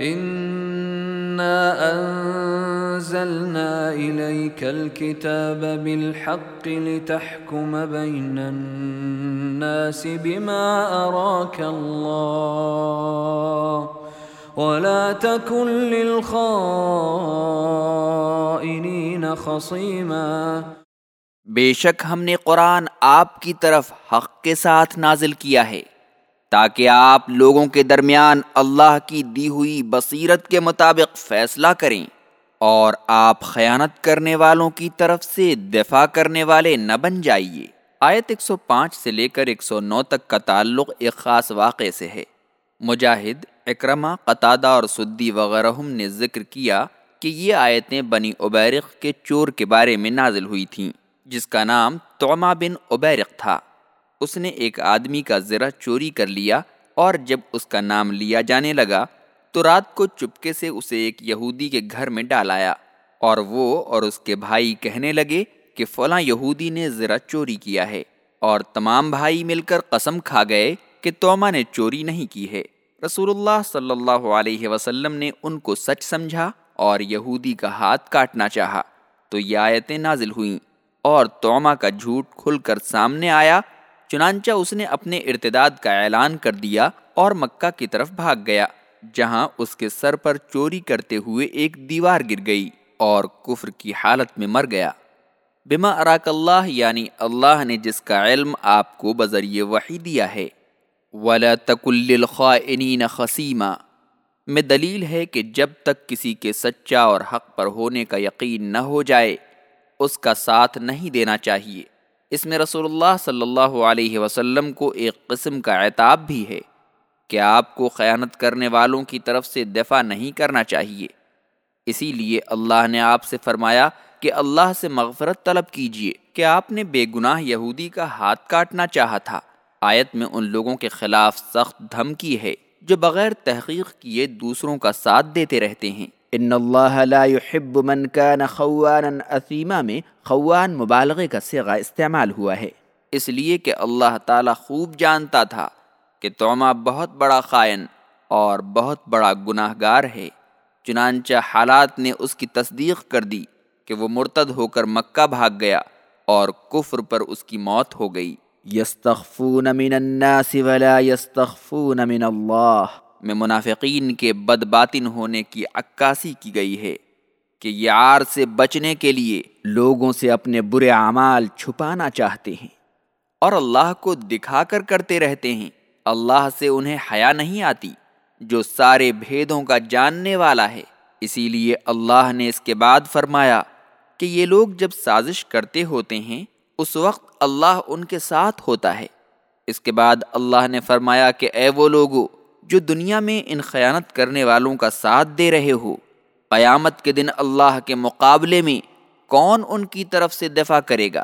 إنا أنزلنا إليك الكتاب بالحق لتحكم بين الناس بما أراك الله ولا تكن للخائنين خصيما بے شک ہم نے قرآن آپ کی طرف حق کے ساتھ نازل کیا ہے۔ تاکہ آپ لوگوں کے درمیان اللہ کی دی ہوئی بصیرت کے مطابق فیصلہ کریں اور آپ خیانت کرنے والوں کی طرف سے دفاع کرنے والے نہ بن جائیے۔ آیت 105 سے لے کر 109 تک کا تعلق ایک خاص واقعے سے ہے۔ مجاہد اکرما قطادہ اور سدی وغیرہ نے ذکر کیا کہ یہ آیتیں بنی عبیرق کے چور کے بارے میں نازل ہوئی تھیں، جس کا نام توما بن عبیرق تھا۔ اس نے ایک آدمی کا ذرا چوری کر لیا اور جب اس کا نام لیا جانے لگا تو رات کو چپکے سے اسے ایک یہودی کے گھر میں ڈالایا اور وہ اور اس کے بھائی کہنے لگے کہ فلاں یہودی نے ذرا چوری کیا ہے اور تمام بھائی مل کر قسم کھا گئے کہ توما نے چوری نہیں کی ہے۔ رسول اللہ صلی اللہ علیہ وسلم نے ان کو سچ سمجھا اور یہودی کا ہاتھ کاٹنا چاہا۔ تو یہ آیتیں نازل ہوئیں اور توما کا جھوٹ کھل کر سامنے آیا چنانچہ اس نے اپنے ارتداد کا اعلان کر دیا اور مکہ کی طرف بھاگ گیا، جہاں اس کے سر پر چوری کرتے ہوئے ایک دیوار گر گئی اور کفر کی حالت میں مر گیا۔ بما اراک اللہ یعنی اللہ نے جس کا علم آپ کو بذریعہ وحی دیا ہے۔ ولا تکل خسیمہ میں دلیل ہے کہ جب تک کسی کے سچا اور حق پر ہونے کا یقین نہ ہو جائے، اس کا ساتھ نہیں دینا چاہیے۔ اس میں رسول اللہ صلی اللہ علیہ وسلم کو ایک قسم کا اعتاب بھی ہے کہ آپ کو خیانت کرنے والوں کی طرف سے دفاع نہیں کرنا چاہیے۔ اسی لیے اللہ نے آپ سے فرمایا کہ اللہ سے مغفرت طلب کیجیے کہ آپ نے بے گناہ یہودی کا ہاتھ کاٹنا چاہا تھا۔ آیت میں ان لوگوں کے خلاف سخت دھمکی ہے جو بغیر تحقیق کیے دوسروں کا ساتھ دیتے رہتے ہیں۔ ان اللہ لا يحب من كان خوانا اثیما میں خوان مبالغے کا سگا استعمال ہوا ہے۔ اس لیے کہ اللہ تعالیٰ خوب جانتا تھا کہ توما بہت بڑا خائن اور بہت بڑا گناہ گار ہے۔ چنانچہ حالات نے اس کی تصدیق کر دی کہ وہ مرتد ہو کر مکہ بھاگ گیا اور کفر پر اس کی موت ہو گئی۔ یستخفون من الناس ولا یستخفون من اللہ۔ میں منافقین کے بد باطن ہونے کی عکاسی کی گئی ہے کہ یہ آر سے بچنے کے لیے لوگوں سے اپنے برے اعمال چھپانا چاہتے ہیں اور اللہ کو دکھا کر کرتے رہتے ہیں۔ اللہ سے انہیں حیا نہیں آتی جو سارے بھیدوں کا جاننے والا ہے۔ اسی لیے اللہ نے اس کے بعد فرمایا کہ یہ لوگ جب سازش کرتے ہوتے ہیں، اس وقت اللہ ان کے ساتھ ہوتا ہے۔ اس کے بعد اللہ نے فرمایا کہ اے وہ لوگوں جو دنیا میں ان خیانت کرنے والوں کا ساتھ دے رہے ہو، قیامت کے دن اللہ کے مقابلے میں کون ان کی طرف سے دفاع کرے گا؟